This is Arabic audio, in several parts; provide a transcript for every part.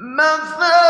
مثل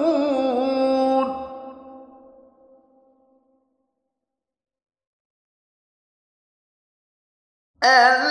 Um.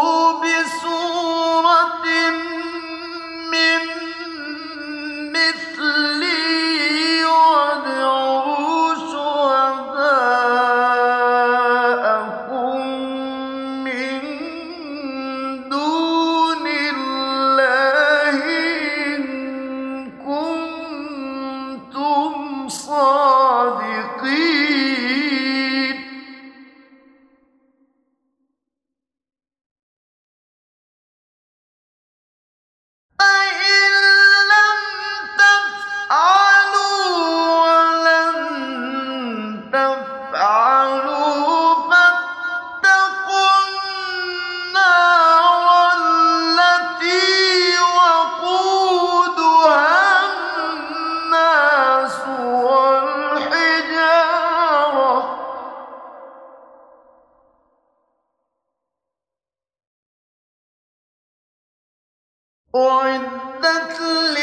أعدت لي